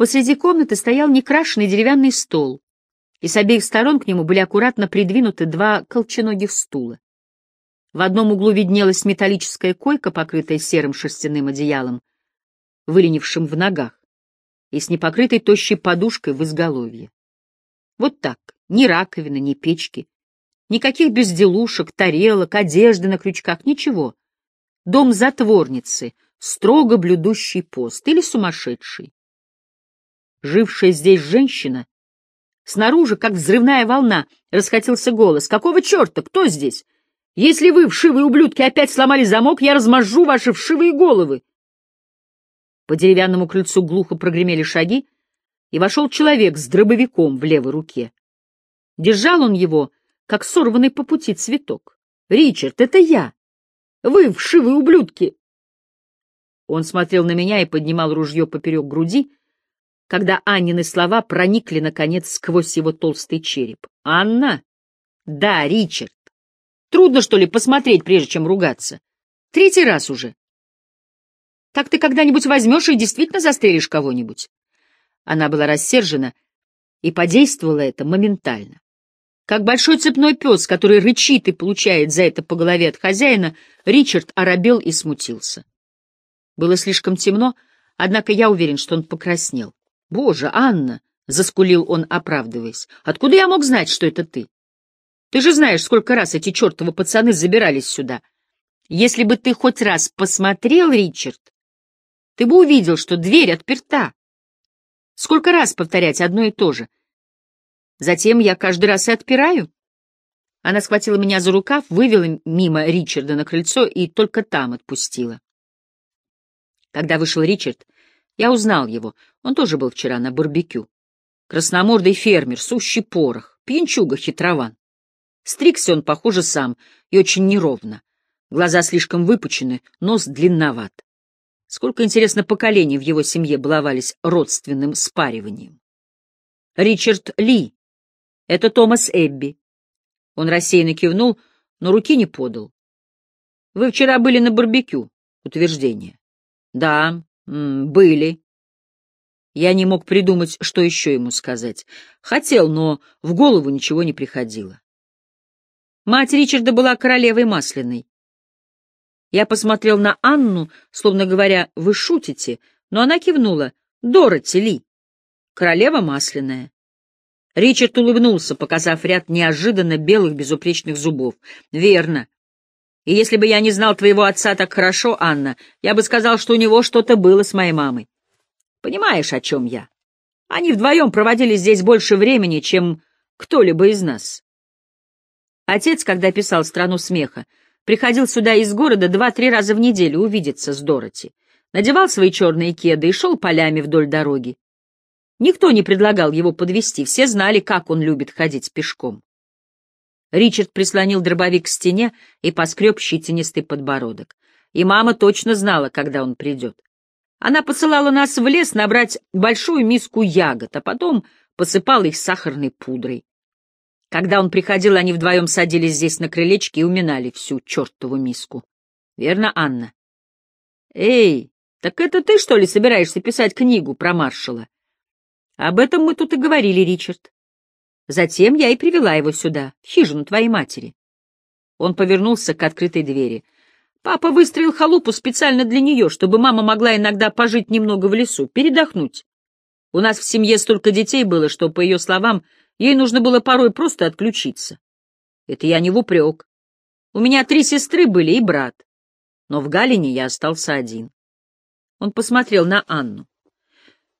Посреди комнаты стоял некрашенный деревянный стол, и с обеих сторон к нему были аккуратно придвинуты два колченогих стула. В одном углу виднелась металлическая койка, покрытая серым шерстяным одеялом, выленившим в ногах, и с непокрытой тощей подушкой в изголовье. Вот так, ни раковины, ни печки, никаких безделушек, тарелок, одежды на крючках, ничего. Дом затворницы, строго блюдущий пост или сумасшедший. Жившая здесь женщина, снаружи, как взрывная волна, расхотелся голос. «Какого черта? Кто здесь? Если вы, вшивые ублюдки, опять сломали замок, я размажу ваши вшивые головы!» По деревянному крыльцу глухо прогремели шаги, и вошел человек с дробовиком в левой руке. Держал он его, как сорванный по пути цветок. «Ричард, это я! Вы, вшивые ублюдки!» Он смотрел на меня и поднимал ружье поперек груди, когда Аннины слова проникли, наконец, сквозь его толстый череп. «Анна?» «Да, Ричард. Трудно, что ли, посмотреть, прежде чем ругаться? Третий раз уже. Так ты когда-нибудь возьмешь и действительно застрелишь кого-нибудь? Она была рассержена, и подействовало это моментально. Как большой цепной пес, который рычит и получает за это по голове от хозяина, Ричард оробел и смутился. Было слишком темно, однако я уверен, что он покраснел. «Боже, Анна!» — заскулил он, оправдываясь. «Откуда я мог знать, что это ты? Ты же знаешь, сколько раз эти чертовы пацаны забирались сюда. Если бы ты хоть раз посмотрел, Ричард, ты бы увидел, что дверь отперта. Сколько раз повторять одно и то же? Затем я каждый раз и отпираю. Она схватила меня за рукав, вывела мимо Ричарда на крыльцо и только там отпустила. Когда вышел Ричард, я узнал его. Он тоже был вчера на барбекю. Красномордый фермер, сущий порох, пьянчуга хитрован. Стригся он, похоже, сам, и очень неровно. Глаза слишком выпучены, нос длинноват. Сколько, интересно, поколений в его семье баловались родственным спариванием. Ричард Ли. Это Томас Эбби. Он рассеянно кивнул, но руки не подал. Вы вчера были на барбекю. Утверждение. Да, были. Я не мог придумать, что еще ему сказать. Хотел, но в голову ничего не приходило. Мать Ричарда была королевой масляной. Я посмотрел на Анну, словно говоря, «Вы шутите», но она кивнула. «Дороти Ли, королева масляная». Ричард улыбнулся, показав ряд неожиданно белых безупречных зубов. «Верно. И если бы я не знал твоего отца так хорошо, Анна, я бы сказал, что у него что-то было с моей мамой. Понимаешь, о чем я? Они вдвоем проводили здесь больше времени, чем кто-либо из нас». Отец, когда писал «Страну смеха», приходил сюда из города два-три раза в неделю увидеться с Дороти, надевал свои черные кеды и шел полями вдоль дороги. Никто не предлагал его подвести, все знали, как он любит ходить пешком. Ричард прислонил дробовик к стене и поскреб щетинистый подбородок. И мама точно знала, когда он придет. Она посылала нас в лес набрать большую миску ягод, а потом посыпала их сахарной пудрой. Когда он приходил, они вдвоем садились здесь на крылечке и уминали всю чертову миску. Верно, Анна? Эй, так это ты, что ли, собираешься писать книгу про маршала? Об этом мы тут и говорили, Ричард. Затем я и привела его сюда, в хижину твоей матери. Он повернулся к открытой двери. Папа выстроил халупу специально для нее, чтобы мама могла иногда пожить немного в лесу, передохнуть. У нас в семье столько детей было, что, по ее словам, Ей нужно было порой просто отключиться. Это я не в упрек. У меня три сестры были и брат. Но в Галине я остался один. Он посмотрел на Анну.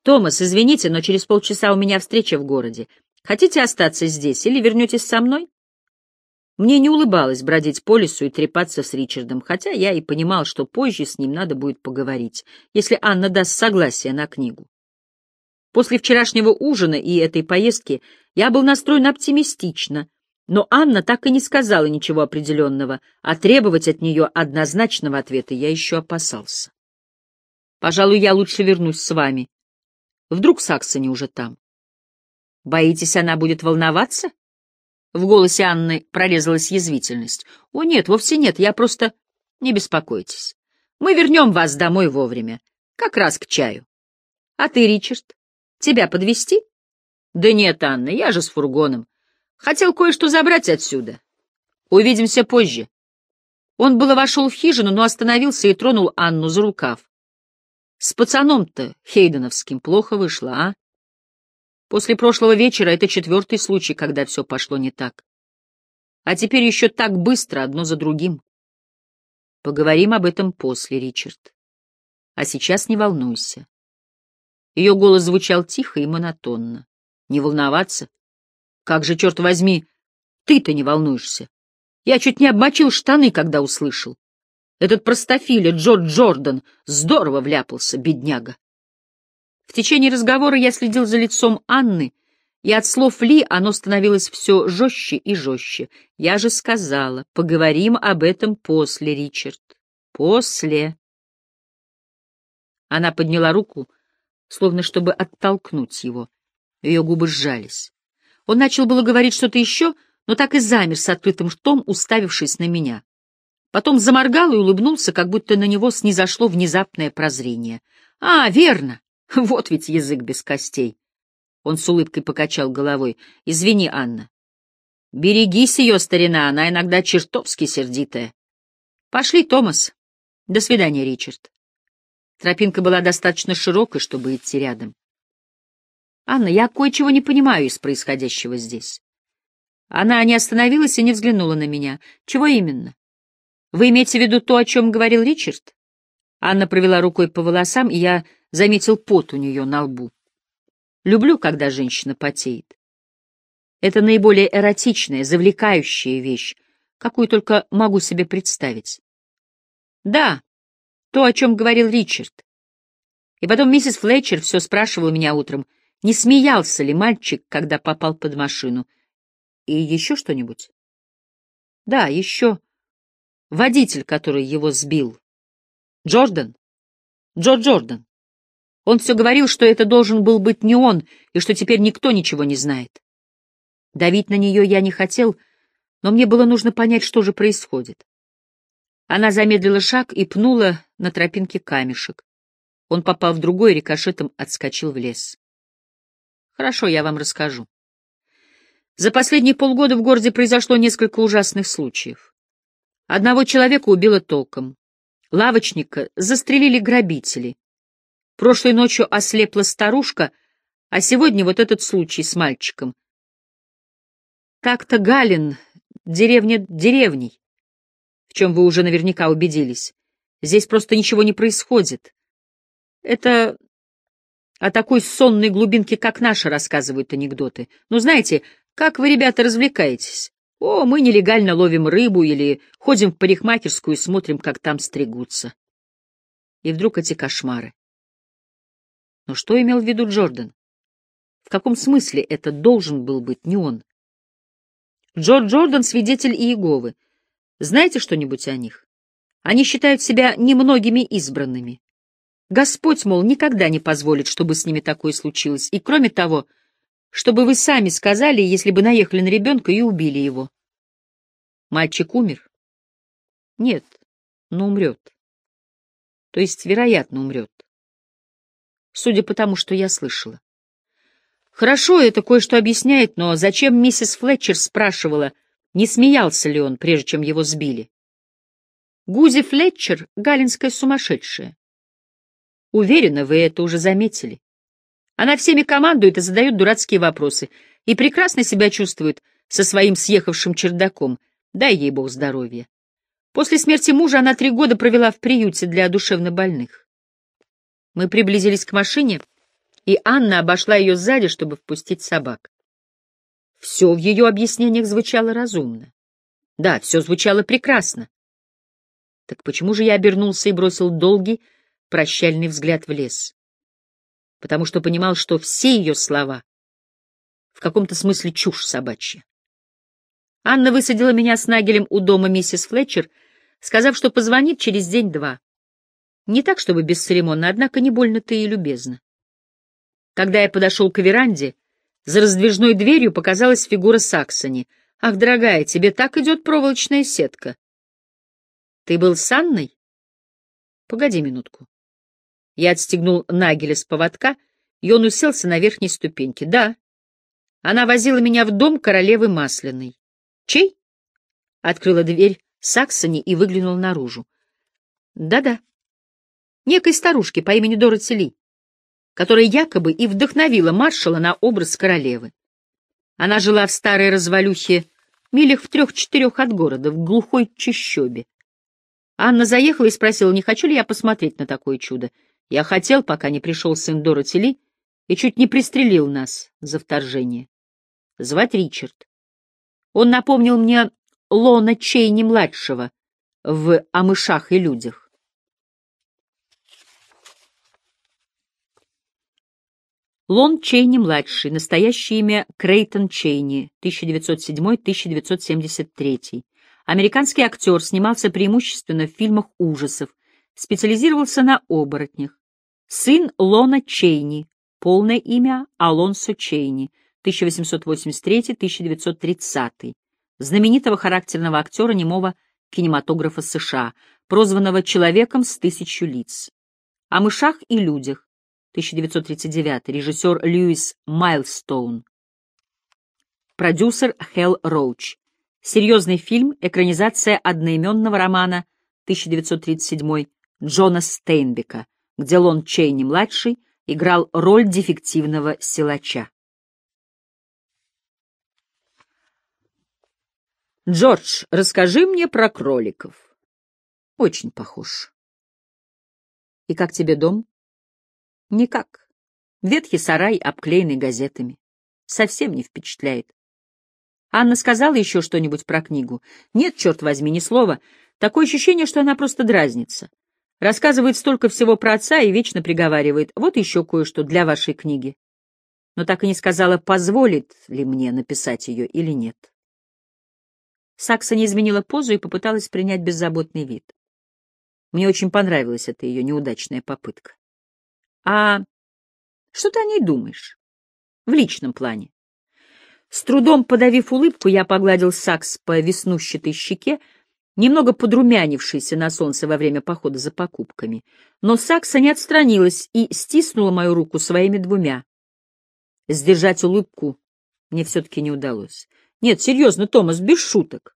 «Томас, извините, но через полчаса у меня встреча в городе. Хотите остаться здесь или вернетесь со мной?» Мне не улыбалось бродить по лесу и трепаться с Ричардом, хотя я и понимал, что позже с ним надо будет поговорить, если Анна даст согласие на книгу. После вчерашнего ужина и этой поездки я был настроен оптимистично, но Анна так и не сказала ничего определенного, а требовать от нее однозначного ответа я еще опасался. Пожалуй, я лучше вернусь с вами. Вдруг Саксони уже там. Боитесь, она будет волноваться? В голосе Анны прорезалась язвительность. О, нет, вовсе нет, я просто... Не беспокойтесь. Мы вернем вас домой вовремя. Как раз к чаю. А ты, Ричард? Тебя подвести? Да нет, Анна, я же с фургоном. Хотел кое-что забрать отсюда. Увидимся позже. Он было вошел в хижину, но остановился и тронул Анну за рукав. С пацаном-то Хейденовским плохо вышло, а? После прошлого вечера это четвертый случай, когда все пошло не так. А теперь еще так быстро, одно за другим. Поговорим об этом после, Ричард. А сейчас не волнуйся. Ее голос звучал тихо и монотонно. Не волноваться? Как же, черт возьми, ты-то не волнуешься? Я чуть не обмочил штаны, когда услышал. Этот простофиля Джордж Джордан здорово вляпался, бедняга. В течение разговора я следил за лицом Анны, и от слов Ли оно становилось все жестче и жестче. Я же сказала, поговорим об этом после, Ричард. После. Она подняла руку, словно чтобы оттолкнуть его. Ее губы сжались. Он начал было говорить что-то еще, но так и замер с открытым ртом, уставившись на меня. Потом заморгал и улыбнулся, как будто на него снизошло внезапное прозрение. «А, верно! Вот ведь язык без костей!» Он с улыбкой покачал головой. «Извини, Анна. Берегись ее, старина, она иногда чертовски сердитая. Пошли, Томас. До свидания, Ричард». Тропинка была достаточно широкой, чтобы идти рядом. «Анна, я кое-чего не понимаю из происходящего здесь». Она не остановилась и не взглянула на меня. «Чего именно?» Вы имеете в виду то, о чем говорил Ричард? Анна провела рукой по волосам, и я заметил пот у нее на лбу. Люблю, когда женщина потеет. Это наиболее эротичная, завлекающая вещь, какую только могу себе представить. Да, то, о чем говорил Ричард. И потом миссис Флетчер все спрашивала меня утром, не смеялся ли мальчик, когда попал под машину. И еще что-нибудь? Да, еще. Водитель, который его сбил. Джордан? Джо Джордан. Он все говорил, что это должен был быть не он, и что теперь никто ничего не знает. Давить на нее я не хотел, но мне было нужно понять, что же происходит. Она замедлила шаг и пнула на тропинке камешек. Он попал в другой, рикошетом отскочил в лес. Хорошо, я вам расскажу. За последние полгода в городе произошло несколько ужасных случаев. Одного человека убило током. Лавочника застрелили грабители. Прошлой ночью ослепла старушка, а сегодня вот этот случай с мальчиком. Так-то Галин, деревня деревней, в чем вы уже наверняка убедились. Здесь просто ничего не происходит. Это о такой сонной глубинке, как наша, рассказывают анекдоты. Ну, знаете, как вы, ребята, развлекаетесь? О, мы нелегально ловим рыбу или ходим в парикмахерскую и смотрим, как там стригутся. И вдруг эти кошмары. Но что имел в виду Джордан? В каком смысле это должен был быть не он? Джордж Джордан — свидетель Иеговы. Знаете что-нибудь о них? Они считают себя немногими избранными. Господь, мол, никогда не позволит, чтобы с ними такое случилось. И кроме того, чтобы вы сами сказали, если бы наехали на ребенка и убили его. Мальчик умер? Нет, но умрет. То есть, вероятно, умрет. Судя по тому, что я слышала. Хорошо, это кое-что объясняет, но зачем миссис Флетчер спрашивала, не смеялся ли он, прежде чем его сбили? Гузи Флетчер — галинская сумасшедшая. Уверена, вы это уже заметили. Она всеми командует и задает дурацкие вопросы, и прекрасно себя чувствует со своим съехавшим чердаком. Дай ей бог здоровья. После смерти мужа она три года провела в приюте для душевнобольных. Мы приблизились к машине, и Анна обошла ее сзади, чтобы впустить собак. Все в ее объяснениях звучало разумно. Да, все звучало прекрасно. Так почему же я обернулся и бросил долгий, прощальный взгляд в лес? потому что понимал, что все ее слова в каком-то смысле чушь собачья. Анна высадила меня с Нагелем у дома миссис Флетчер, сказав, что позвонит через день-два. Не так, чтобы бесцеремонно, однако не больно-то и любезно. Когда я подошел к веранде, за раздвижной дверью показалась фигура Саксони. «Ах, дорогая, тебе так идет проволочная сетка!» «Ты был с Анной?» «Погоди минутку». Я отстегнул Нагеля с поводка И он уселся на верхней ступеньке. Да, она возила меня в дом королевы Масляной. Чей? Открыла дверь Саксони и выглянула наружу. Да-да. Некой старушки по имени Дороти Ли, которая якобы и вдохновила маршала на образ королевы. Она жила в старой развалюхе милях в трех-четырех от города, в глухой чащобе. Анна заехала и спросила, не хочу ли я посмотреть на такое чудо. Я хотел, пока не пришел сын Дороти Ли, и чуть не пристрелил нас за вторжение. Звать Ричард. Он напомнил мне Лона Чейни-младшего в «О мышах и людях». Лон Чейни-младший, настоящее имя Крейтон Чейни, 1907-1973. Американский актер, снимался преимущественно в фильмах ужасов, специализировался на оборотнях. Сын Лона Чейни, полное имя Алонсо Чейни, 1883-1930 знаменитого характерного актера немого кинематографа США, прозванного «Человеком с тысячу лиц». О мышах и людях, 1939, режиссер Льюис Майлстоун. Продюсер Хелл Роуч. Серьезный фильм, экранизация одноименного романа 1937 Джона Стейнбека, где Лон Чейни-младший играл роль дефективного силача. Джордж, расскажи мне про кроликов. Очень похож. И как тебе дом? Никак. Ветхий сарай, обклеенный газетами. Совсем не впечатляет. Анна сказала еще что-нибудь про книгу? Нет, черт возьми, ни слова. Такое ощущение, что она просто дразнится. Рассказывает столько всего про отца и вечно приговаривает. Вот еще кое-что для вашей книги. Но так и не сказала, позволит ли мне написать ее или нет. Сакса не изменила позу и попыталась принять беззаботный вид. Мне очень понравилась эта ее неудачная попытка. А что ты о ней думаешь? В личном плане. С трудом подавив улыбку, я погладил Сакс по веснущатой щеке, немного подрумянившейся на солнце во время похода за покупками. Но Сакса не отстранилась и стиснула мою руку своими двумя. Сдержать улыбку мне все-таки не удалось. Нет, серьезно, Томас, без шуток.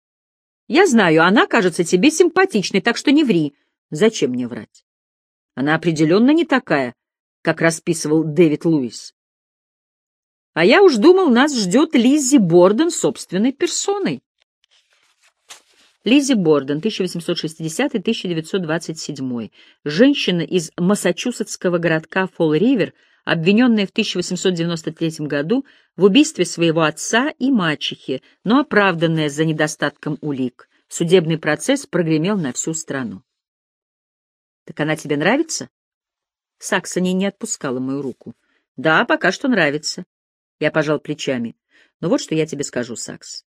Я знаю, она кажется тебе симпатичной, так что не ври. Зачем мне врать? Она определенно не такая, как расписывал Дэвид Луис. А я уж думал, нас ждет Лиззи Борден собственной персоной. Лиззи Борден, 1860-1927, женщина из массачусетского городка Фолл-Ривер, обвиненная в 1893 году в убийстве своего отца и мачехи, но оправданная за недостатком улик. Судебный процесс прогремел на всю страну. «Так она тебе нравится?» Саксони не отпускала мою руку. «Да, пока что нравится». Я пожал плечами. «Но вот что я тебе скажу, Сакс.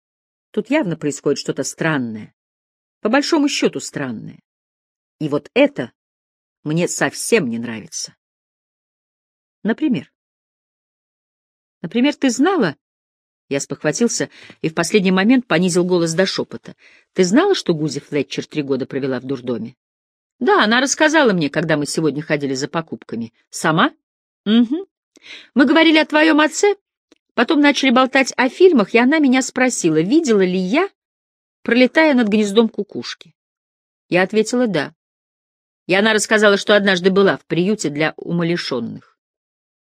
Тут явно происходит что-то странное. По большому счету странное. И вот это мне совсем не нравится. Например? Например, ты знала... Я спохватился и в последний момент понизил голос до шепота. Ты знала, что Гузи Флетчер три года провела в дурдоме? Да, она рассказала мне, когда мы сегодня ходили за покупками. Сама? Угу. Мы говорили о твоем отце, потом начали болтать о фильмах, и она меня спросила, видела ли я, пролетая над гнездом кукушки. Я ответила «да». И она рассказала, что однажды была в приюте для умалишенных.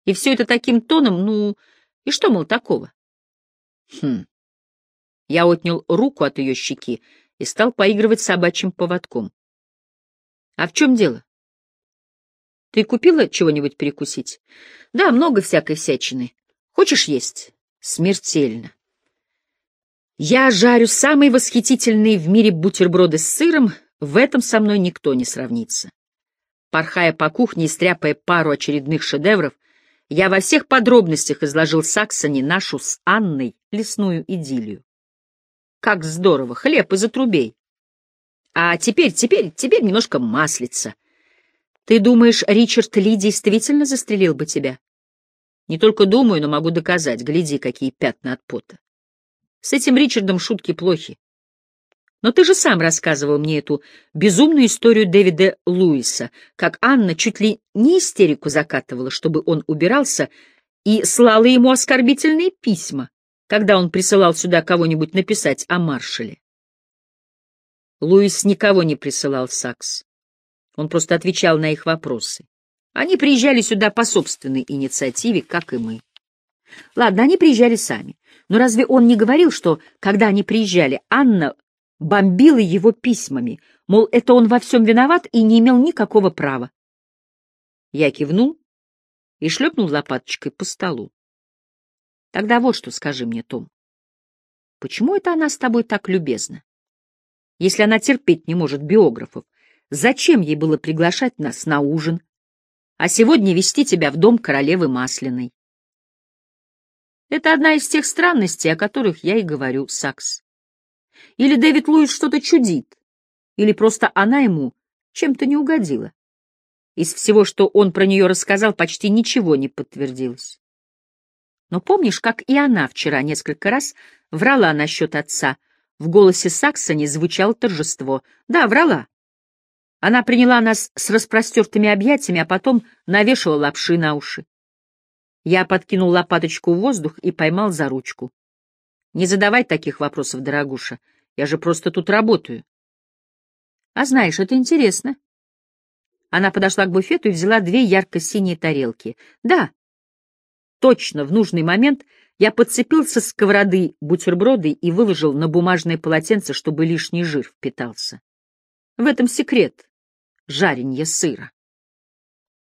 И все это таким тоном, ну, и что, мол, такого? Хм. Я отнял руку от ее щеки и стал поигрывать собачьим поводком. А в чем дело? Ты купила чего-нибудь перекусить? Да, много всякой всячины. Хочешь есть? Смертельно. Я жарю самые восхитительные в мире бутерброды с сыром, в этом со мной никто не сравнится. Порхая по кухне и стряпая пару очередных шедевров, я во всех подробностях изложил Саксоне нашу с Анной лесную идиллию. Как здорово! Хлеб из отрубей! А теперь, теперь, теперь немножко маслица. Ты думаешь, Ричард Ли действительно застрелил бы тебя? Не только думаю, но могу доказать. Гляди, какие пятна от пота. С этим Ричардом шутки плохи. Но ты же сам рассказывал мне эту безумную историю Дэвида Луиса, как Анна чуть ли не истерику закатывала, чтобы он убирался, и слала ему оскорбительные письма, когда он присылал сюда кого-нибудь написать о маршале. Луис никого не присылал Сакс. Он просто отвечал на их вопросы. Они приезжали сюда по собственной инициативе, как и мы. Ладно, они приезжали сами. Но разве он не говорил, что, когда они приезжали, Анна бомбила его письмами, мол, это он во всем виноват и не имел никакого права? Я кивнул и шлепнул лопаточкой по столу. Тогда вот что скажи мне, Том. Почему это она с тобой так любезна? Если она терпеть не может биографов, зачем ей было приглашать нас на ужин, а сегодня вести тебя в дом королевы Масляной? Это одна из тех странностей, о которых я и говорю, Сакс. Или Дэвид Луис что-то чудит, или просто она ему чем-то не угодила. Из всего, что он про нее рассказал, почти ничего не подтвердилось. Но помнишь, как и она вчера несколько раз врала насчет отца? В голосе Сакса не звучало торжество. Да, врала. Она приняла нас с распростертыми объятиями, а потом навешала лапши на уши. Я подкинул лопаточку в воздух и поймал за ручку. Не задавай таких вопросов, дорогуша. Я же просто тут работаю. А знаешь, это интересно. Она подошла к буфету и взяла две ярко-синие тарелки. Да, точно, в нужный момент я подцепил со сковороды бутерброды и выложил на бумажное полотенце, чтобы лишний жир впитался. В этом секрет жаренья сыра.